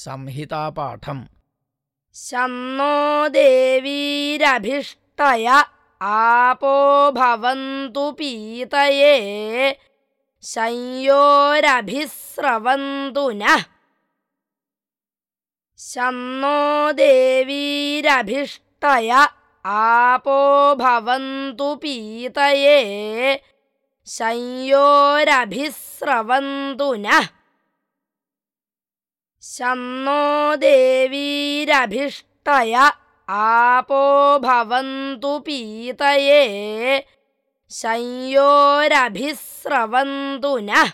संहितापाठम्। शन्नो देवीरभिष्टय आपो भवन्तु पीतये संयोरभिस्रवन्तु नः। शन्नो देवीरभिष्टय आपो भवन्तु पीतये संयोरभिस्रवन्तु नः शन्नो देवीरभिष्टय आपो भवन्तु पीतये संयोरभिस्रवन्तु नः